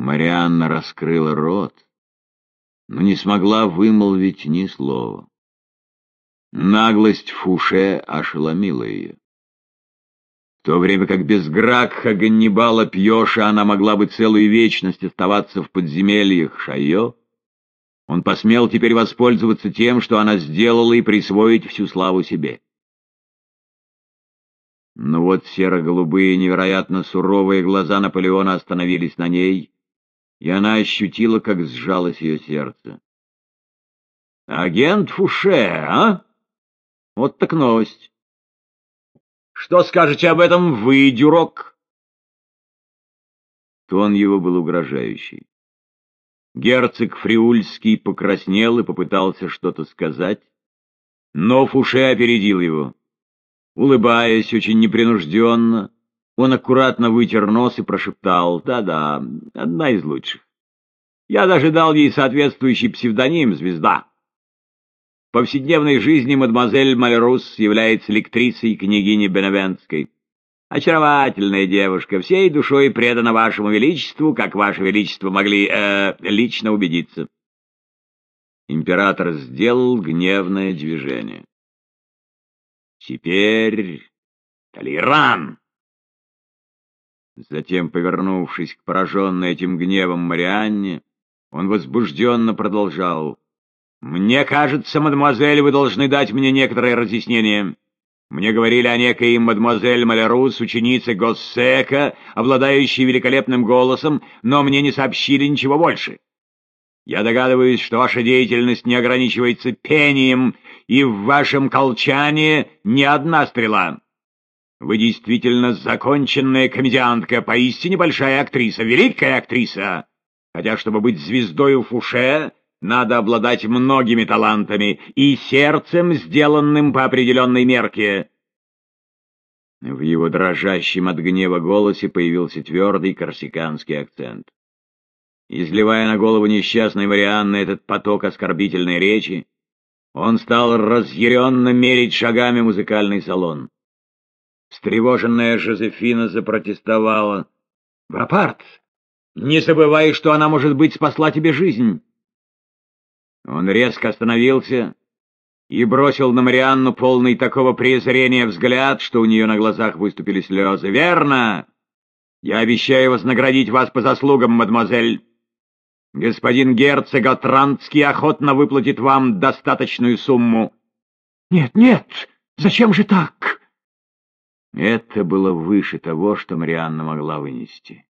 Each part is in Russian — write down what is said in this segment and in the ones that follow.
Марианна раскрыла рот, но не смогла вымолвить ни слова. Наглость Фуше ошеломила ее. В то время как без Гракха, Ганнибала, Пьеша она могла бы целую вечность оставаться в подземельях Шайо, он посмел теперь воспользоваться тем, что она сделала, и присвоить всю славу себе. Но вот серо-голубые, невероятно суровые глаза Наполеона остановились на ней, и она ощутила, как сжалось ее сердце. «Агент Фуше, а? Вот так новость. Что скажете об этом вы, Дюрок?» Тон его был угрожающий. Герцог Фриульский покраснел и попытался что-то сказать, но Фуше опередил его. Улыбаясь очень непринужденно, он аккуратно вытер нос и прошептал «Да-да, одна из лучших. Я даже дал ей соответствующий псевдоним «Звезда». В повседневной жизни мадемуазель Малерус является лектрисой княгини Беневентской. Очаровательная девушка, всей душой предана вашему величеству, как ваше величество могли э, лично убедиться. Император сделал гневное движение. Теперь Талиран! Затем, повернувшись к пораженной этим гневом Марианне, он возбужденно продолжал. «Мне кажется, мадемуазель, вы должны дать мне некоторое разъяснение. Мне говорили о некой мадемуазель Малярус, ученице Госсека, обладающей великолепным голосом, но мне не сообщили ничего больше. Я догадываюсь, что ваша деятельность не ограничивается пением, и в вашем колчане не одна стрела. Вы действительно законченная комедиантка, поистине большая актриса, великая актриса. Хотя, чтобы быть звездой у Фуше, надо обладать многими талантами и сердцем, сделанным по определенной мерке. В его дрожащем от гнева голосе появился твердый корсиканский акцент. Изливая на голову несчастной Марианны этот поток оскорбительной речи, он стал разъяренно мерить шагами музыкальный салон. Встревоженная Жозефина запротестовала. — Брапарт, не забывай, что она, может быть, спасла тебе жизнь. Он резко остановился и бросил на Марианну полный такого презрения взгляд, что у нее на глазах выступили слезы. «Верно! Я обещаю вознаградить вас по заслугам, мадемуазель. Господин герцог Атрантский охотно выплатит вам достаточную сумму». «Нет, нет! Зачем же так?» Это было выше того, что Марианна могла вынести.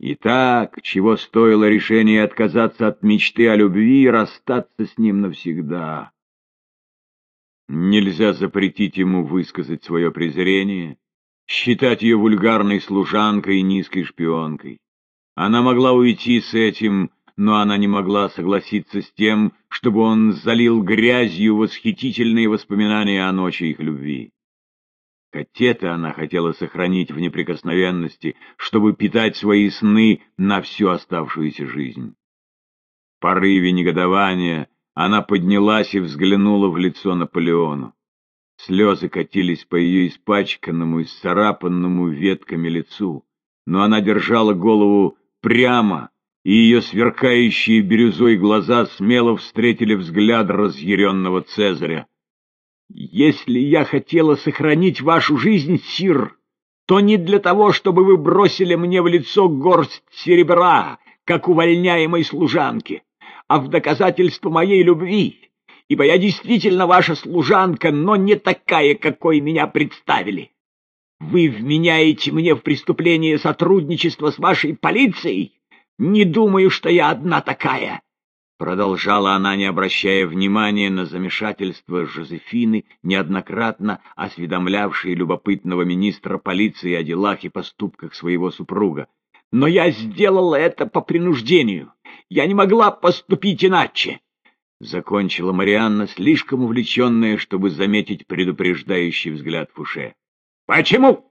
Итак, чего стоило решение отказаться от мечты о любви и расстаться с ним навсегда? Нельзя запретить ему высказать свое презрение, считать ее вульгарной служанкой и низкой шпионкой. Она могла уйти с этим, но она не могла согласиться с тем, чтобы он залил грязью восхитительные воспоминания о ночи их любви. Катета она хотела сохранить в неприкосновенности, чтобы питать свои сны на всю оставшуюся жизнь. В порыве негодования она поднялась и взглянула в лицо Наполеону. Слезы катились по ее испачканному и сцарапанному ветками лицу, но она держала голову прямо, и ее сверкающие бирюзой глаза смело встретили взгляд разъяренного Цезаря. Если я хотела сохранить вашу жизнь, сир, то не для того, чтобы вы бросили мне в лицо горсть серебра, как увольняемой служанке, а в доказательство моей любви, ибо я действительно ваша служанка, но не такая, какой меня представили. Вы вменяете мне в преступление сотрудничества с вашей полицией? Не думаю, что я одна такая. Продолжала она, не обращая внимания на замешательство Жозефины, неоднократно осведомлявшей любопытного министра полиции о делах и поступках своего супруга. «Но я сделала это по принуждению. Я не могла поступить иначе!» Закончила Марианна, слишком увлеченная, чтобы заметить предупреждающий взгляд Фуше. «Почему?»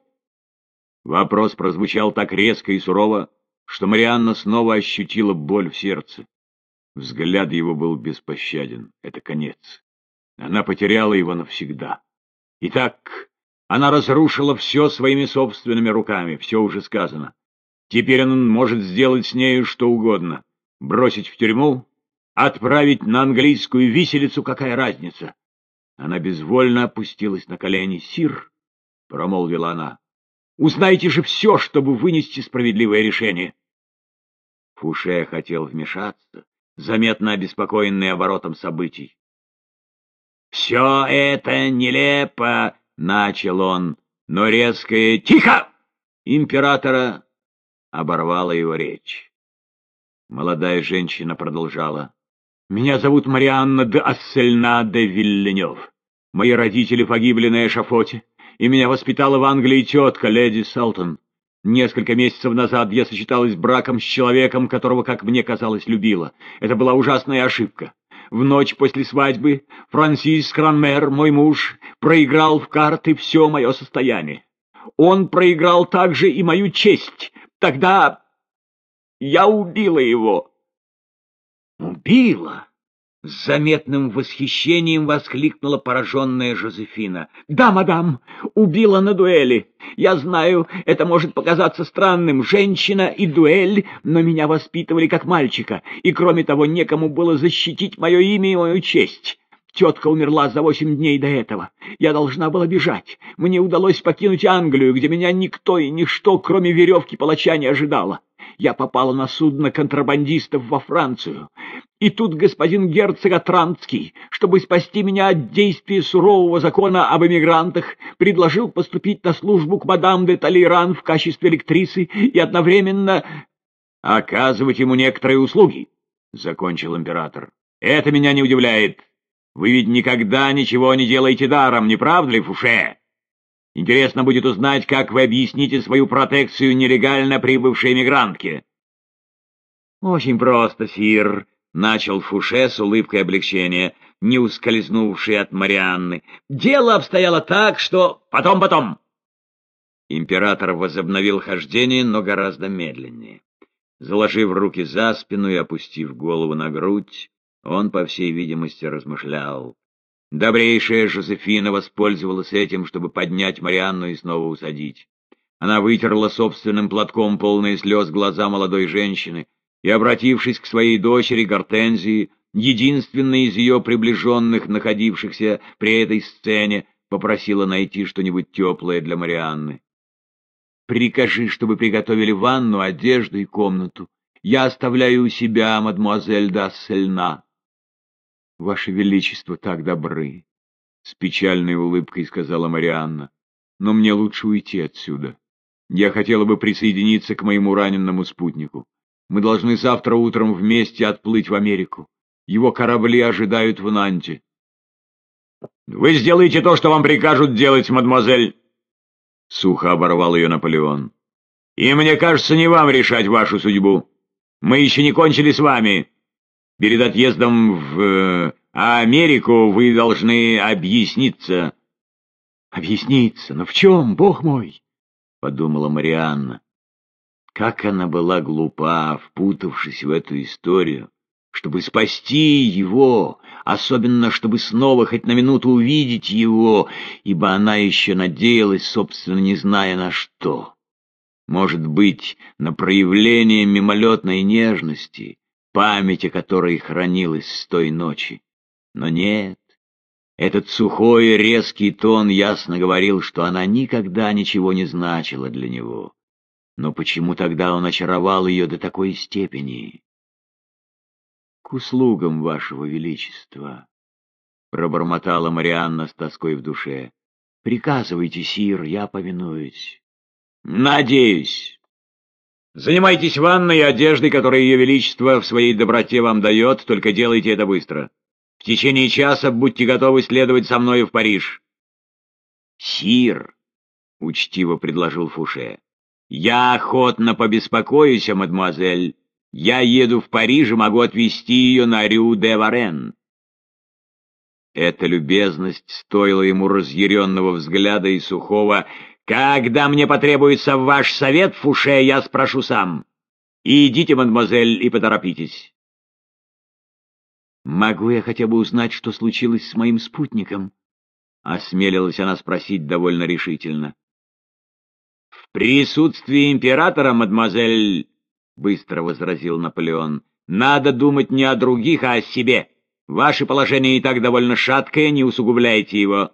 Вопрос прозвучал так резко и сурово, что Марианна снова ощутила боль в сердце. Взгляд его был беспощаден. Это конец. Она потеряла его навсегда. Итак, она разрушила все своими собственными руками, все уже сказано. Теперь он может сделать с нею что угодно. Бросить в тюрьму, отправить на английскую виселицу, какая разница? Она безвольно опустилась на колени. «Сир», — промолвила она, — «узнайте же все, чтобы вынести справедливое решение». Фуше хотел вмешаться, заметно обеспокоенный оборотом событий. «Все это нелепо!» — начал он, но резкое «Тихо!» императора оборвала его речь. Молодая женщина продолжала. «Меня зовут Марианна де Ассельна де Вильленев. Мои родители погибли на эшафоте, и меня воспитала в Англии тетка, леди Салтон. Несколько месяцев назад я сочеталась браком с человеком, которого, как мне казалось, любила. Это была ужасная ошибка. В ночь после свадьбы Франсис Кранмер, мой муж, проиграл в карты все мое состояние. Он проиграл также и мою честь. Тогда я убила его. Убила? С заметным восхищением воскликнула пораженная Жозефина. «Да, мадам, убила на дуэли. Я знаю, это может показаться странным, женщина и дуэль, но меня воспитывали как мальчика, и кроме того некому было защитить мое имя и мою честь. Тетка умерла за восемь дней до этого. Я должна была бежать. Мне удалось покинуть Англию, где меня никто и ничто, кроме веревки палача, не ожидало. Я попала на судно контрабандистов во Францию. И тут господин герцог Атранский, чтобы спасти меня от действия сурового закона об эмигрантах, предложил поступить на службу к мадам де Толейран в качестве электрисы и одновременно оказывать ему некоторые услуги, — закончил император. — Это меня не удивляет. Вы ведь никогда ничего не делаете даром, не правда ли, Фуше? Интересно будет узнать, как вы объясните свою протекцию нелегально прибывшей эмигрантке. — Очень просто, сир, — начал Фуше с улыбкой облегчения, не ускользнувший от Марианны. — Дело обстояло так, что... Потом, потом! Император возобновил хождение, но гораздо медленнее. Заложив руки за спину и опустив голову на грудь, он, по всей видимости, размышлял. Добрейшая Жозефина воспользовалась этим, чтобы поднять Марианну и снова усадить. Она вытерла собственным платком полные слез глаза молодой женщины, и, обратившись к своей дочери Гортензии, единственной из ее приближенных, находившихся при этой сцене, попросила найти что-нибудь теплое для Марианны. «Прикажи, чтобы приготовили ванну, одежду и комнату. Я оставляю у себя, мадемуазель Дассельна». «Ваше Величество так добры!» — с печальной улыбкой сказала Марианна. «Но мне лучше уйти отсюда. Я хотела бы присоединиться к моему раненному спутнику. Мы должны завтра утром вместе отплыть в Америку. Его корабли ожидают в Нанте. — Вы сделаете то, что вам прикажут делать, мадемуазель! — сухо оборвал ее Наполеон. — И мне кажется, не вам решать вашу судьбу. Мы еще не кончили с вами. Перед отъездом в э, Америку вы должны объясниться. — Объясниться? Но в чем, бог мой? — подумала Марианна. Как она была глупа, впутавшись в эту историю, чтобы спасти его, особенно чтобы снова хоть на минуту увидеть его, ибо она еще надеялась, собственно, не зная на что. Может быть, на проявление мимолетной нежности, память о которой хранилась с той ночи. Но нет, этот сухой и резкий тон ясно говорил, что она никогда ничего не значила для него. Но почему тогда он очаровал ее до такой степени? — К услугам вашего величества, — пробормотала Марианна с тоской в душе. — Приказывайте, сир, я повинуюсь. — Надеюсь. Занимайтесь ванной и одеждой, которую ее величество в своей доброте вам дает, только делайте это быстро. В течение часа будьте готовы следовать со мною в Париж. — Сир, — учтиво предложил Фуше, «Я охотно побеспокоюсь, мадемуазель. Я еду в Париж и могу отвезти ее на Рю-де-Варен». Эта любезность стоила ему разъяренного взгляда и сухого «Когда мне потребуется ваш совет, Фуше, я спрошу сам. идите, мадемуазель, и поторопитесь». «Могу я хотя бы узнать, что случилось с моим спутником?» — осмелилась она спросить довольно решительно В присутствии императора, мадемуазель, — быстро возразил Наполеон, — надо думать не о других, а о себе. Ваше положение и так довольно шаткое, не усугубляйте его.